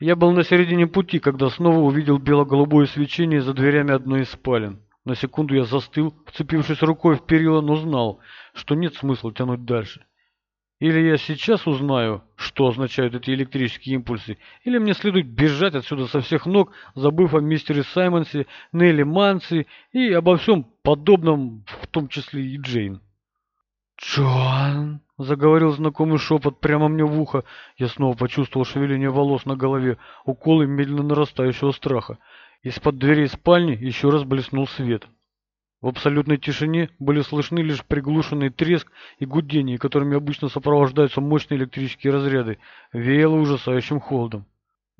Я был на середине пути, когда снова увидел бело-голубое свечение за дверями одной из спален. На секунду я застыл, вцепившись рукой в перила, но знал, что нет смысла тянуть дальше. Или я сейчас узнаю, что означают эти электрические импульсы, или мне следует бежать отсюда со всех ног, забыв о мистере Саймонсе, Нелли Манси и обо всем подобном, в том числе и Джейн. «Джоан!» — заговорил знакомый шепот прямо мне в ухо. Я снова почувствовал шевеление волос на голове, уколы медленно нарастающего страха. Из-под дверей спальни еще раз блеснул свет. В абсолютной тишине были слышны лишь приглушенный треск и гудение, которыми обычно сопровождаются мощные электрические разряды. Веяло ужасающим холодом.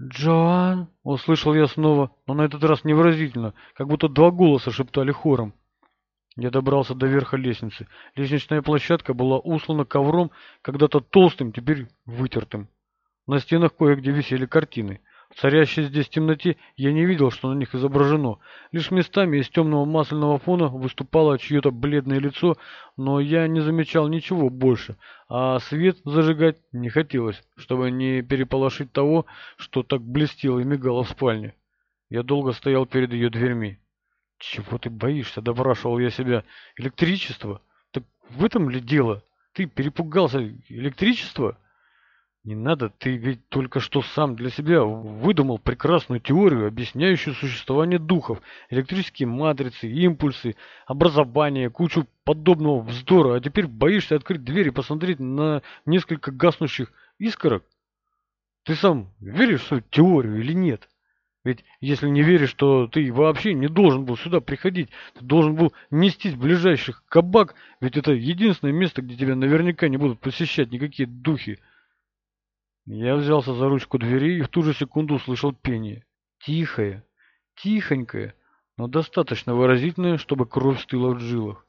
«Джоан!» — услышал я снова, но на этот раз невыразительно, как будто два голоса шептали хором. Я добрался до верха лестницы. Лестничная площадка была услана ковром, когда-то толстым, теперь вытертым. На стенах кое-где висели картины. В царящей здесь темноте я не видел, что на них изображено. Лишь местами из темного масляного фона выступало чье-то бледное лицо, но я не замечал ничего больше, а свет зажигать не хотелось, чтобы не переполошить того, что так блестело и мигало в спальне. Я долго стоял перед ее дверьми. «Чего ты боишься?» – допрашивал я себя. «Электричество? Так в этом ли дело? Ты перепугался электричества?» Не надо, ты ведь только что сам для себя выдумал прекрасную теорию, объясняющую существование духов, электрические матрицы, импульсы, образование, кучу подобного вздора, а теперь боишься открыть дверь и посмотреть на несколько гаснущих искорок? Ты сам веришь в свою теорию или нет? Ведь если не веришь, то ты вообще не должен был сюда приходить. Ты должен был нестись ближайших кабак, ведь это единственное место, где тебя наверняка не будут посещать никакие духи. Я взялся за ручку двери и в ту же секунду услышал пение. Тихое, тихонькое, но достаточно выразительное, чтобы кровь стыла в жилах.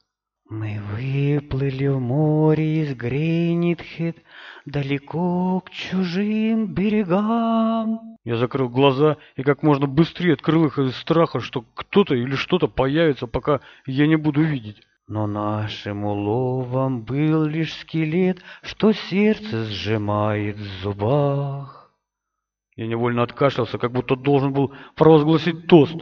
Мы выплыли в море из Грейнитхед, далеко к чужим берегам. Я закрыл глаза и как можно быстрее открыл их из страха, что кто-то или что-то появится, пока я не буду видеть. Но нашим уловом был лишь скелет, что сердце сжимает в зубах. Я невольно откашлялся, как будто должен был провозгласить тост.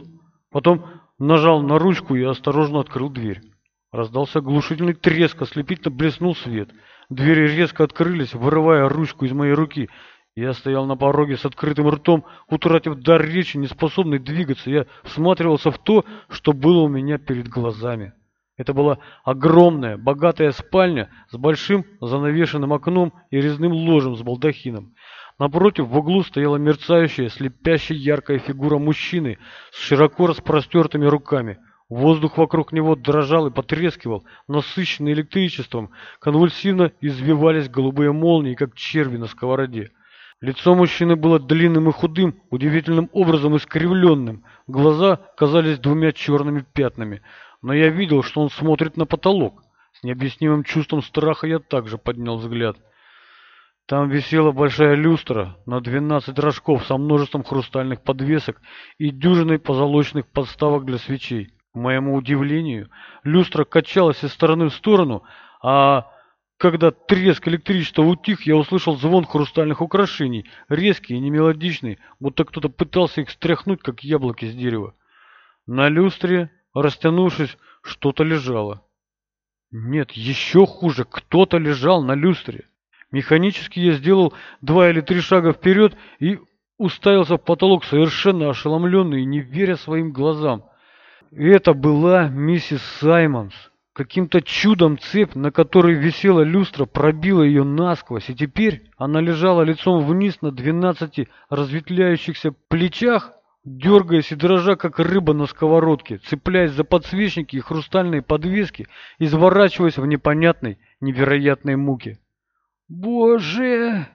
Потом нажал на ручку и осторожно открыл дверь. Раздался глушительный треск, ослепительно блеснул свет. Двери резко открылись, вырывая ручку из моей руки. Я стоял на пороге с открытым ртом, утратив дар речи, неспособный двигаться. Я всматривался в то, что было у меня перед глазами. Это была огромная, богатая спальня с большим занавешенным окном и резным ложем с балдахином. Напротив в углу стояла мерцающая, слепящая яркая фигура мужчины с широко распростертыми руками. Воздух вокруг него дрожал и потрескивал, насыщенный электричеством. Конвульсивно извивались голубые молнии, как черви на сковороде. Лицо мужчины было длинным и худым, удивительным образом искривленным. Глаза казались двумя черными пятнами но я видел, что он смотрит на потолок. С необъяснимым чувством страха я также поднял взгляд. Там висела большая люстра на 12 рожков со множеством хрустальных подвесок и дюжиной позолоченных подставок для свечей. К моему удивлению, люстра качалась из стороны в сторону, а когда треск электричества утих, я услышал звон хрустальных украшений, резкий и немелодичный, будто кто-то пытался их стряхнуть, как яблоки с дерева. На люстре Растянувшись, что-то лежало. Нет, еще хуже, кто-то лежал на люстре. Механически я сделал два или три шага вперед и уставился в потолок, совершенно ошеломленный не веря своим глазам. Это была миссис Саймонс. Каким-то чудом цепь, на которой висела люстра, пробила ее насквозь, и теперь она лежала лицом вниз на двенадцати разветвляющихся плечах, дергаясь и дрожа, как рыба на сковородке, цепляясь за подсвечники и хрустальные подвески, изворачиваясь в непонятной, невероятной муке. «Боже!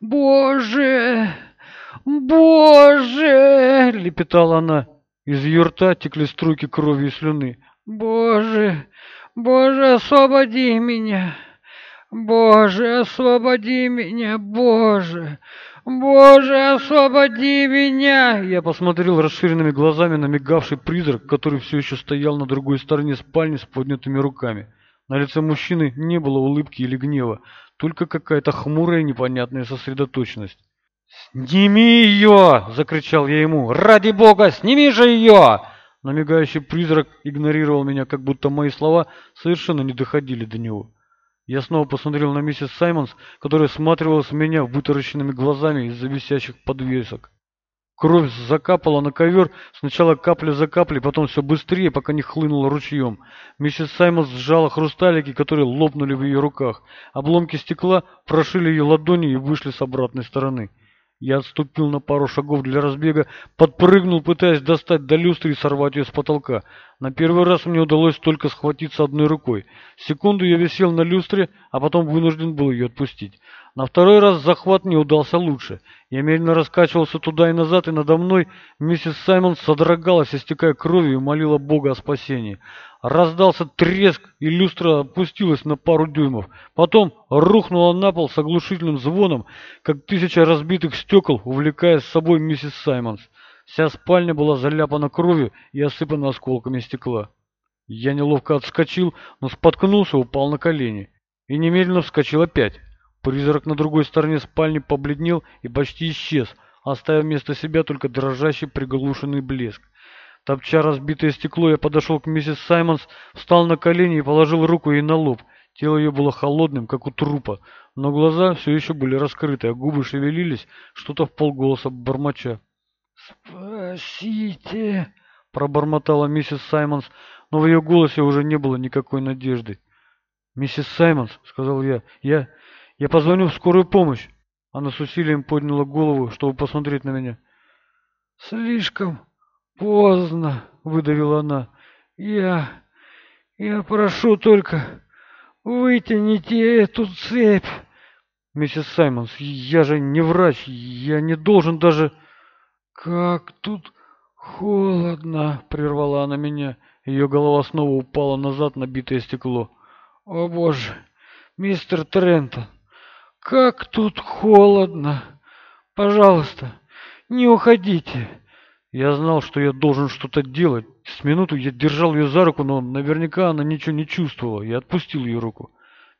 Боже! Боже!» — лепетала она. Из ее рта текли струйки крови и слюны. «Боже! Боже, освободи меня! Боже, освободи меня! Боже! «Боже, освободи меня!» Я посмотрел расширенными глазами на мигавший призрак, который все еще стоял на другой стороне спальни с поднятыми руками. На лице мужчины не было улыбки или гнева, только какая-то хмурая непонятная сосредоточенность. «Сними ее!» — закричал я ему. «Ради бога, сними же ее!» Но мигающий призрак игнорировал меня, как будто мои слова совершенно не доходили до него. Я снова посмотрел на миссис Саймонс, которая всматривалась в меня вытаращенными глазами из-за висящих подвесок. Кровь закапала на ковер, сначала капля за каплей, потом все быстрее, пока не хлынула ручьем. Миссис Саймонс сжала хрусталики, которые лопнули в ее руках. Обломки стекла прошили ее ладони и вышли с обратной стороны. Я отступил на пару шагов для разбега, подпрыгнул, пытаясь достать до люстры и сорвать ее с потолка. На первый раз мне удалось только схватиться одной рукой. Секунду я висел на люстре, а потом вынужден был ее отпустить. На второй раз захват не удался лучше. Я медленно раскачивался туда и назад, и надо мной миссис Саймон содрогалась, истекая кровью, и молила Бога о спасении. Раздался треск, и люстра опустилась на пару дюймов. Потом рухнула на пол с оглушительным звоном, как тысяча разбитых стекол, увлекая с собой миссис Саймонс. Вся спальня была заляпана кровью и осыпана осколками стекла. Я неловко отскочил, но споткнулся, упал на колени. И немедленно вскочил опять. Призрак на другой стороне спальни побледнел и почти исчез, оставив вместо себя только дрожащий приглушенный блеск. Топча разбитое стекло, я подошел к миссис Саймонс, встал на колени и положил руку ей на лоб. Тело ее было холодным, как у трупа, но глаза все еще были раскрыты, а губы шевелились, что-то в полголоса бормоча. «Спасите!» — пробормотала миссис Саймонс, но в ее голосе уже не было никакой надежды. «Миссис Саймонс», — сказал я, — «я... Я позвоню в скорую помощь. Она с усилием подняла голову, чтобы посмотреть на меня. Слишком поздно, выдавила она. Я... я прошу только вытяните эту цепь. Миссис Саймонс, я же не врач, я не должен даже... Как тут холодно, прервала она меня. Ее голова снова упала назад на битое стекло. О боже, мистер Трентон, как тут холодно. Пожалуйста, не уходите. Я знал, что я должен что-то делать. С минуту я держал ее за руку, но наверняка она ничего не чувствовала. Я отпустил ее руку.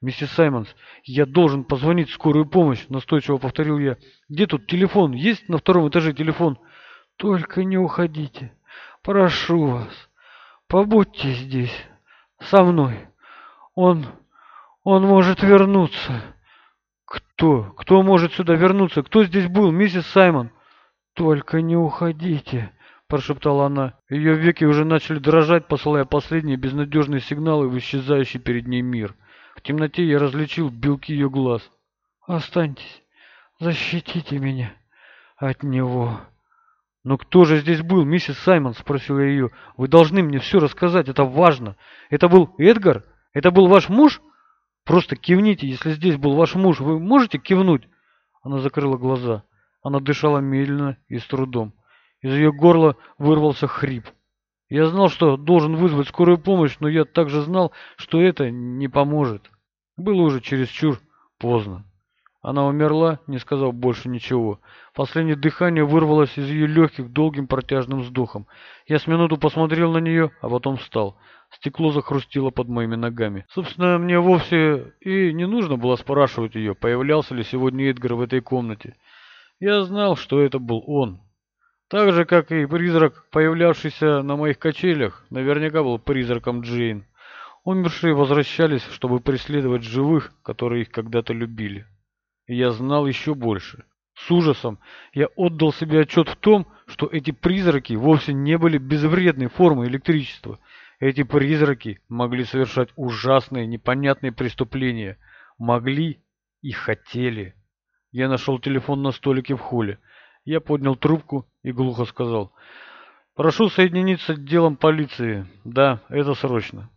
«Миссис Саймонс, я должен позвонить в скорую помощь», — настойчиво повторил я. «Где тут телефон? Есть на втором этаже телефон?» «Только не уходите. Прошу вас. Побудьте здесь. Со мной. Он... он может вернуться». «Кто? Кто может сюда вернуться? Кто здесь был, миссис Саймон?» «Только не уходите», — прошептала она. Ее веки уже начали дрожать, посылая последние безнадежные сигналы в исчезающий перед ней мир. В темноте я различил белки ее глаз. «Останьтесь, защитите меня от него». «Но кто же здесь был, миссис Саймон?» — спросил я ее. «Вы должны мне все рассказать, это важно. Это был Эдгар? Это был ваш муж?» Просто кивните, если здесь был ваш муж. Вы можете кивнуть?» Она закрыла глаза. Она дышала медленно и с трудом. Из ее горла вырвался хрип. Я знал, что должен вызвать скорую помощь, но я также знал, что это не поможет. Было уже чересчур поздно. Она умерла, не сказав больше ничего. Последнее дыхание вырвалось из ее легких долгим протяжным вздохом. Я с минуту посмотрел на нее, а потом встал. Стекло захрустило под моими ногами. Собственно, мне вовсе и не нужно было спрашивать ее, появлялся ли сегодня Эдгар в этой комнате. Я знал, что это был он. Так же, как и призрак, появлявшийся на моих качелях, наверняка был призраком Джейн. Умершие возвращались, чтобы преследовать живых, которые их когда-то любили. Я знал еще больше. С ужасом я отдал себе отчет в том, что эти призраки вовсе не были безвредной формой электричества. Эти призраки могли совершать ужасные, непонятные преступления. Могли и хотели. Я нашел телефон на столике в холле. Я поднял трубку и глухо сказал. «Прошу соединиться с отделом полиции. Да, это срочно».